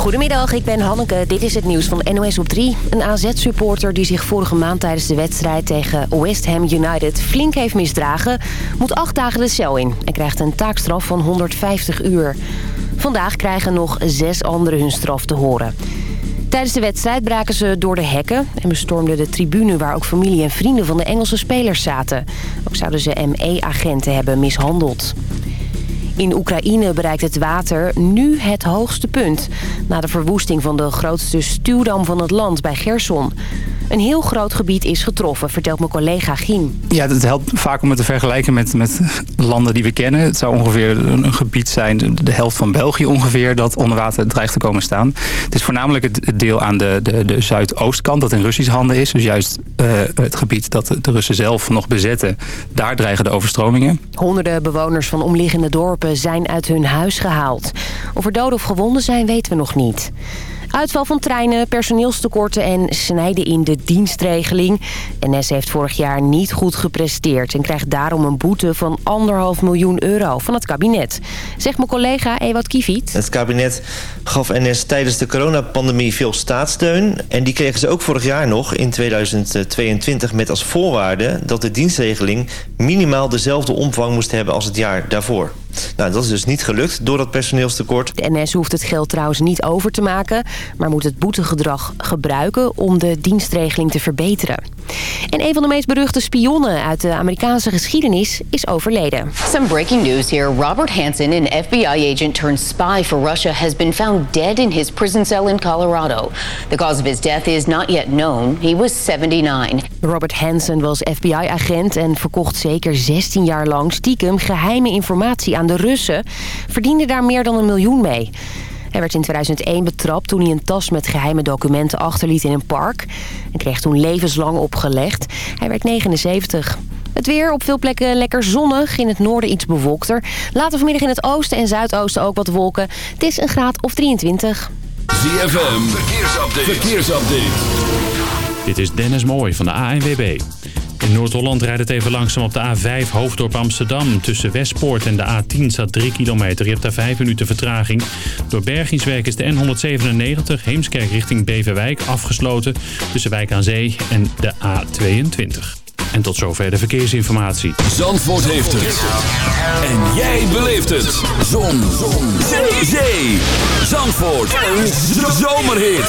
Goedemiddag, ik ben Hanneke. Dit is het nieuws van NOS op 3. Een AZ-supporter die zich vorige maand tijdens de wedstrijd tegen West Ham United flink heeft misdragen... moet acht dagen de cel in en krijgt een taakstraf van 150 uur. Vandaag krijgen nog zes anderen hun straf te horen. Tijdens de wedstrijd braken ze door de hekken en bestormden de tribune... waar ook familie en vrienden van de Engelse spelers zaten. Ook zouden ze ME-agenten hebben mishandeld. In Oekraïne bereikt het water nu het hoogste punt... na de verwoesting van de grootste stuwdam van het land bij Gerson. Een heel groot gebied is getroffen, vertelt mijn collega Gien. Ja, het helpt vaak om het te vergelijken met, met landen die we kennen. Het zou ongeveer een gebied zijn, de helft van België ongeveer... dat onder water dreigt te komen staan. Het is voornamelijk het deel aan de, de, de zuidoostkant dat in Russische handen is. Dus juist uh, het gebied dat de Russen zelf nog bezetten... daar dreigen de overstromingen. Honderden bewoners van omliggende dorpen zijn uit hun huis gehaald. Of er doden of gewonden zijn, weten we nog niet. Uitval van treinen, personeelstekorten en snijden in de dienstregeling. NS heeft vorig jaar niet goed gepresteerd... en krijgt daarom een boete van anderhalf miljoen euro van het kabinet. Zegt mijn collega Ewout Kiviet. Het kabinet gaf NS tijdens de coronapandemie veel staatssteun. En die kregen ze ook vorig jaar nog, in 2022... met als voorwaarde dat de dienstregeling minimaal dezelfde omvang moest hebben als het jaar daarvoor. Nou, dat is dus niet gelukt door dat personeelstekort. De NS hoeft het geld trouwens niet over te maken... maar moet het boetegedrag gebruiken om de dienstregeling te verbeteren. En een van de meest beruchte spionnen uit de Amerikaanse geschiedenis is overleden. Some breaking news here. Robert Hansen, an FBI agent turned spy for Russia... has been found dead in his prison cell in Colorado. The cause of his death is not yet known. He was 79. Robert Hansen was FBI-agent en verkocht zeker 16 jaar lang stiekem geheime informatie aan de Russen. Verdiende daar meer dan een miljoen mee. Hij werd in 2001 betrapt toen hij een tas met geheime documenten achterliet in een park. En kreeg toen levenslang opgelegd. Hij werd 79. Het weer op veel plekken lekker zonnig, in het noorden iets bewolkter. Later vanmiddag in het oosten en zuidoosten ook wat wolken. Het is een graad of 23. ZFM, verkeersupdate. verkeersupdate. Dit is Dennis Mooij van de ANWB. In Noord-Holland rijdt het even langzaam op de A5 Hoofddorp Amsterdam. Tussen Westpoort en de A10 staat 3 kilometer. Je hebt daar 5 minuten vertraging. Door bergingswerk is de N197 Heemskerk richting Beverwijk afgesloten. Tussen Wijk aan Zee en de A22. En tot zover de verkeersinformatie. Zandvoort heeft het. En jij beleeft het. Zon. Zon. Zee. Zandvoort. Een zomerhit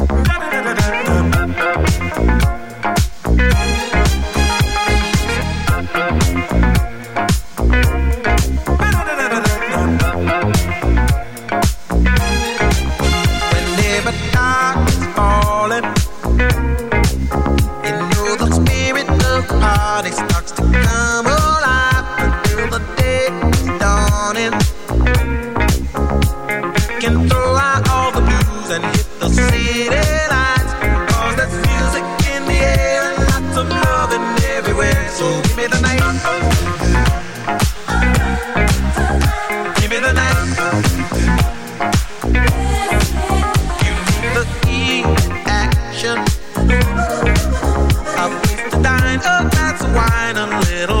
a little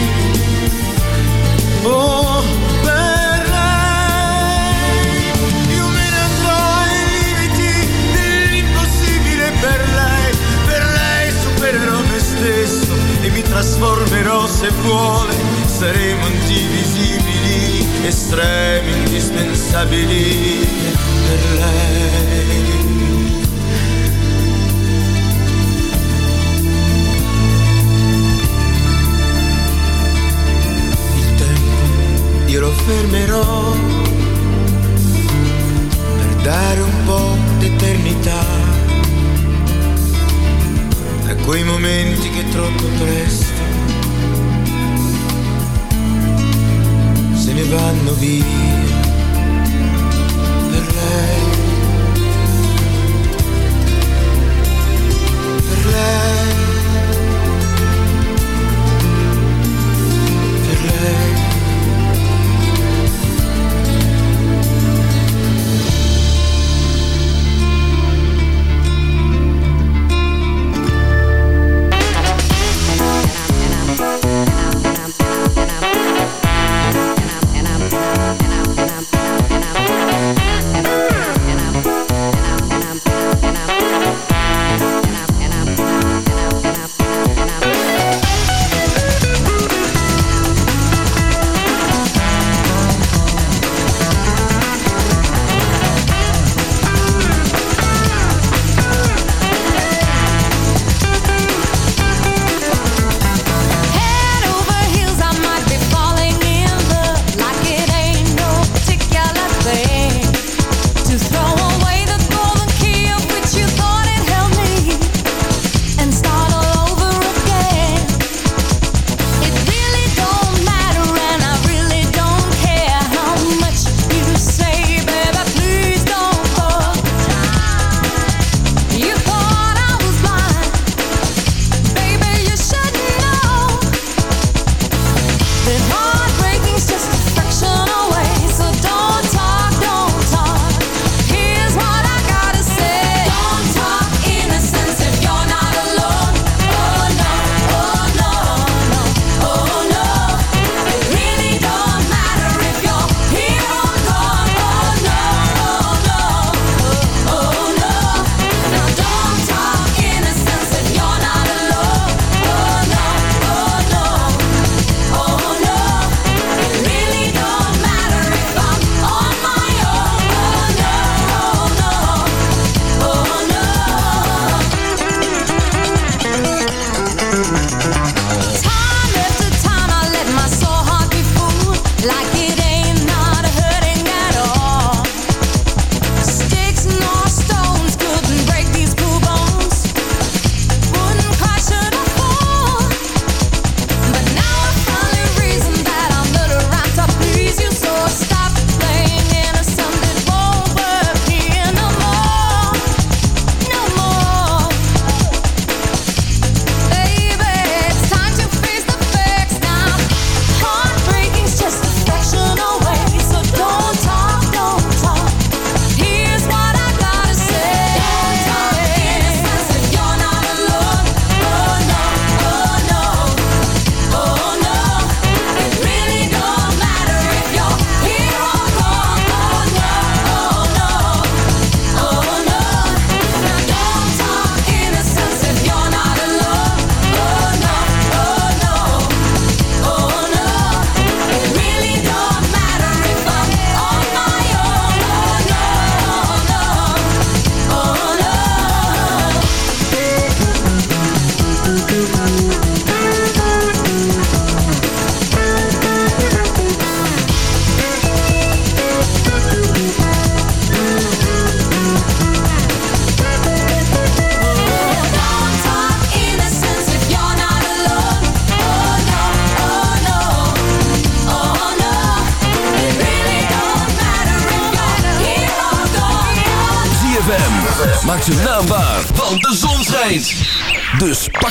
olabilir.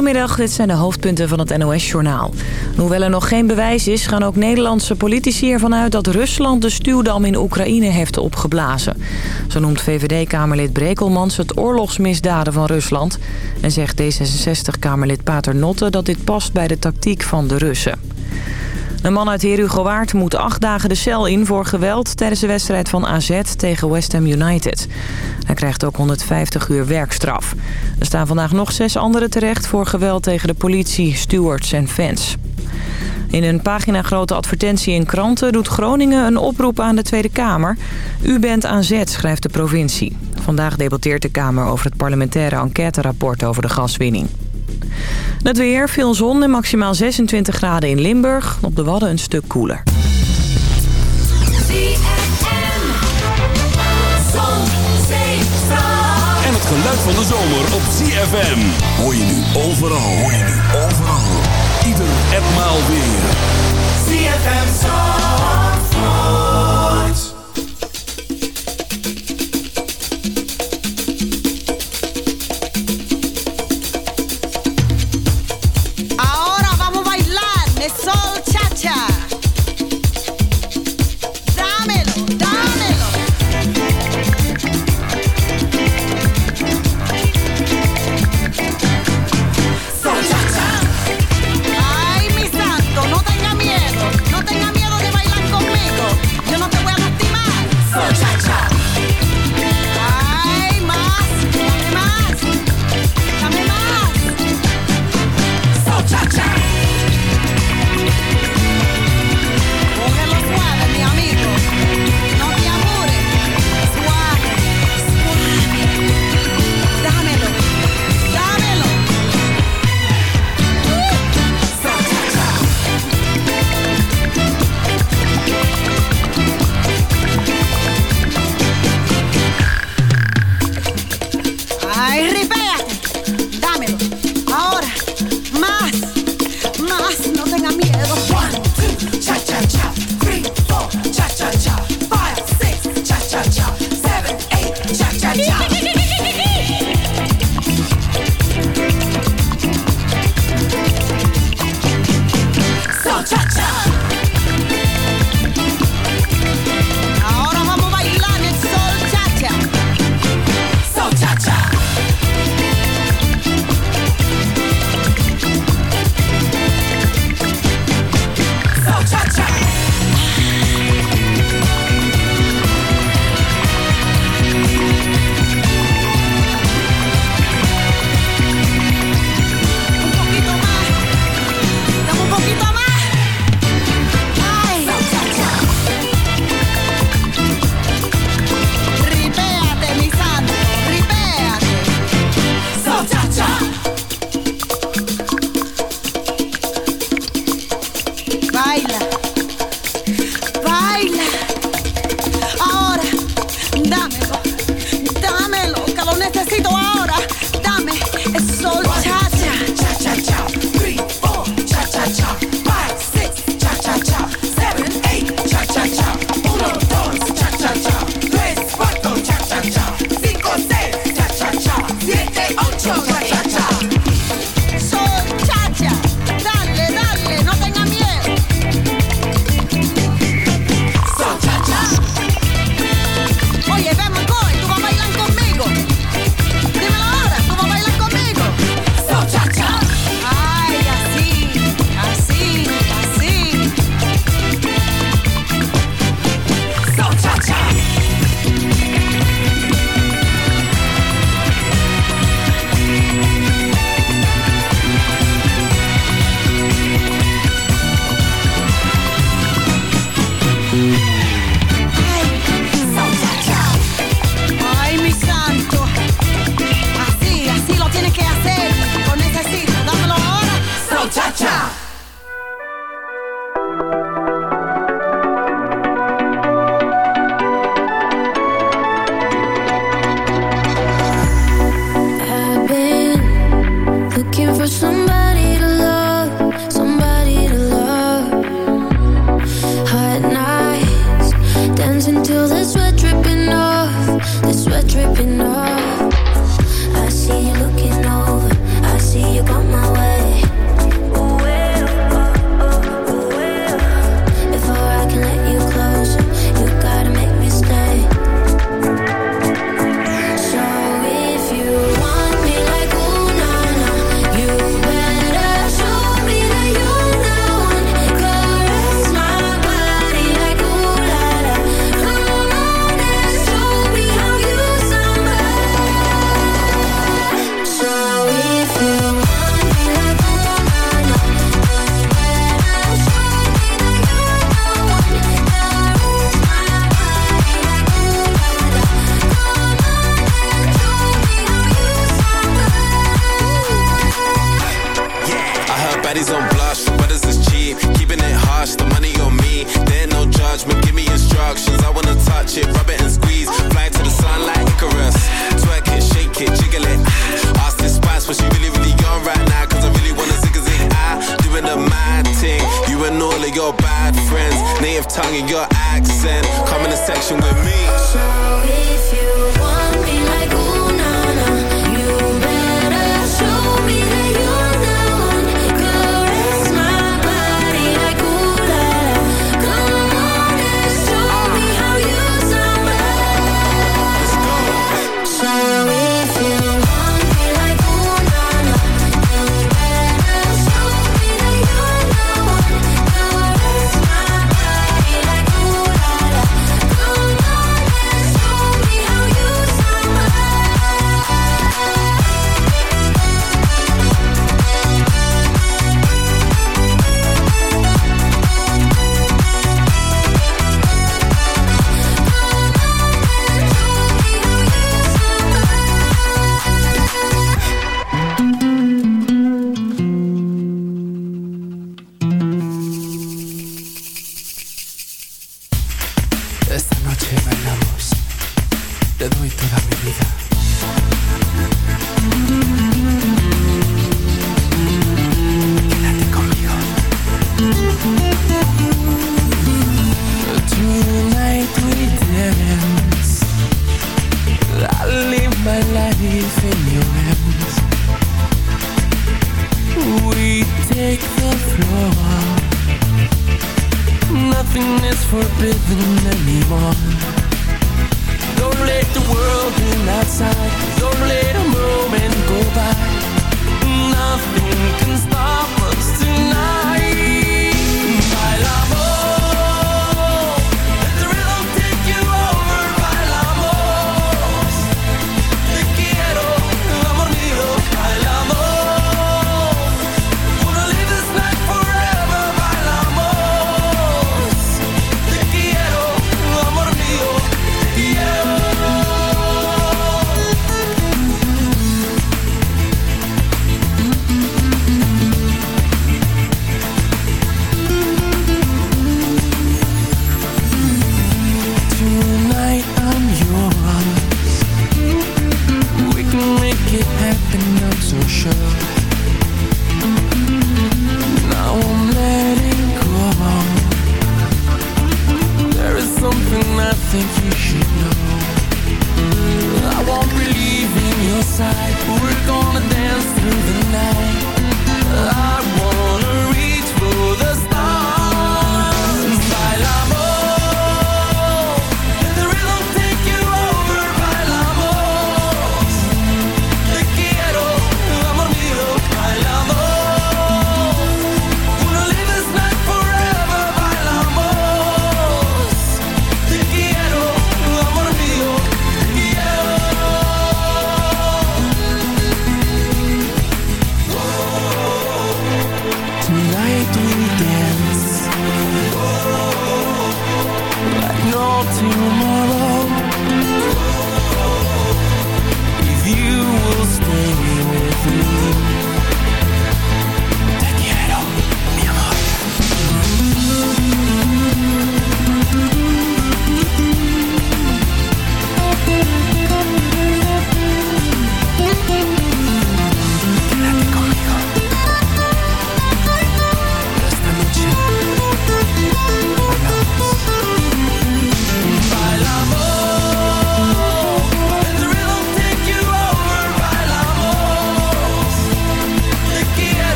Goedemiddag, dit zijn de hoofdpunten van het NOS-journaal. Hoewel er nog geen bewijs is, gaan ook Nederlandse politici ervan uit... dat Rusland de stuwdam in Oekraïne heeft opgeblazen. Zo noemt VVD-kamerlid Brekelmans het oorlogsmisdaden van Rusland... en zegt D66-kamerlid Pater Notte dat dit past bij de tactiek van de Russen. Een man uit Herugowaard moet acht dagen de cel in voor geweld... tijdens de wedstrijd van AZ tegen West Ham United. Hij krijgt ook 150 uur werkstraf. Er staan vandaag nog zes anderen terecht... voor geweld tegen de politie, stewards en fans. In een pagina-grote advertentie in kranten doet Groningen een oproep aan de Tweede Kamer. U bent aan zet, schrijft de provincie. Vandaag debatteert de Kamer over het parlementaire enquêterapport over de gaswinning. Het weer, veel zon en maximaal 26 graden in Limburg. Op de Wadden een stuk koeler. En het geluid van de zomer op ZFM. Hoor je nu overal. Hoor je nu overal. Ieder en maal weer. ZFM Zandvoort.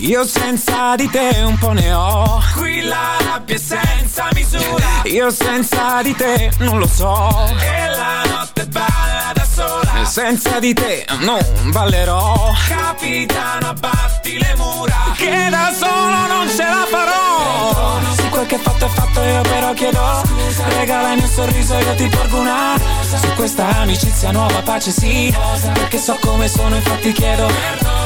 Io senza di te un po' ne ho. Qui la rabbia è senza misura. Io senza di te non lo so. E la notte balla da sola. Senza di te non ballerò. Capitano abbatti le mura. Che da solo non ce la farò. Se quel che fatto è fatto io però chiedo Regalami un sorriso io ti porgo una. Su questa amicizia nuova pace sì. Perché so come sono infatti chiedo Se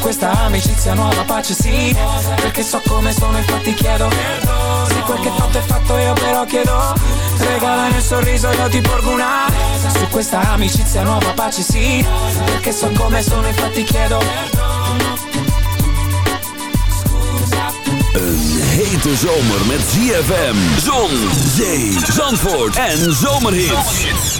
questa amicizia nuova pace sì. Perché so come sono infatti chiedo Se quel che fatto è fatto io però chiedo Regalami un sorriso io ti porgo Su questa amicizia nuova pace sì. Perché so come sono infatti chiedo Een hete zomer met ZFM, zon, zee, zandvoort en zomerhits.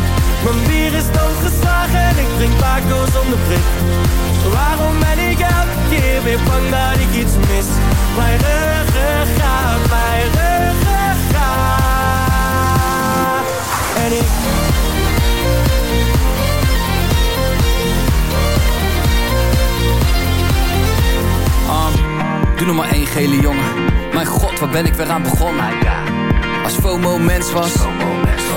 Mijn bier is doodgeslagen En ik drink Paco zonder prik Waarom ben ik elke keer weer bang dat ik iets mis Mijn ruggengraat, mijn ruggengraat En ik Um, doe nog maar één gele jongen. Mijn god, waar ben ik weer aan begonnen? Als FOMO mens was.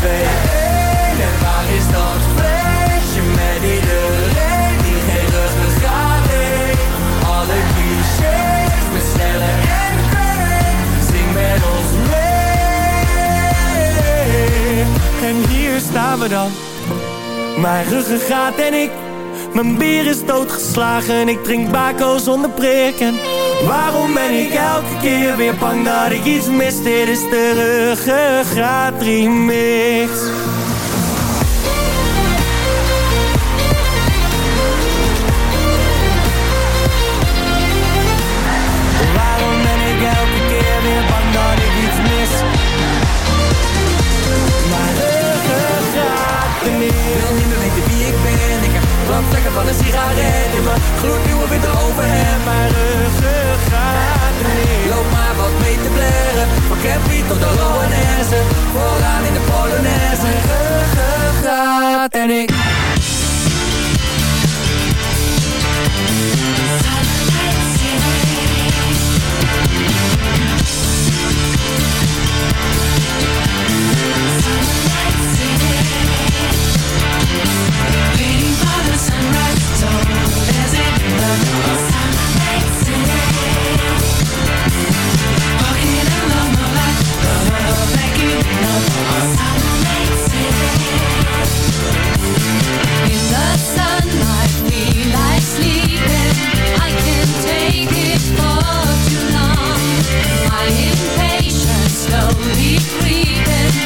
3, 2, 1 En waar is dat feestje met iedereen die geen ruggengraat heeft? Alle clichés bestellen en kwijt. Zing met ons mee. En hier staan we dan. Mijn ruggengraat en ik. Mijn bier is doodgeslagen. Ik drink bako zonder prikken. Waarom ben ik elke keer weer bang dat ik iets mis? Dit is de ruggengraat remix. Waarom ben ik elke keer weer bang dat ik iets mis? Mijn ruggengraat remix. wil niet meer weten wie ik ben. Ik heb brandvlekken van een sigaret in mijn gloednieuwe witte overhemd. Blaren. Van Campy tot de Loanesse. Vooraan in de Polonaise. impatience. Slowly creeping.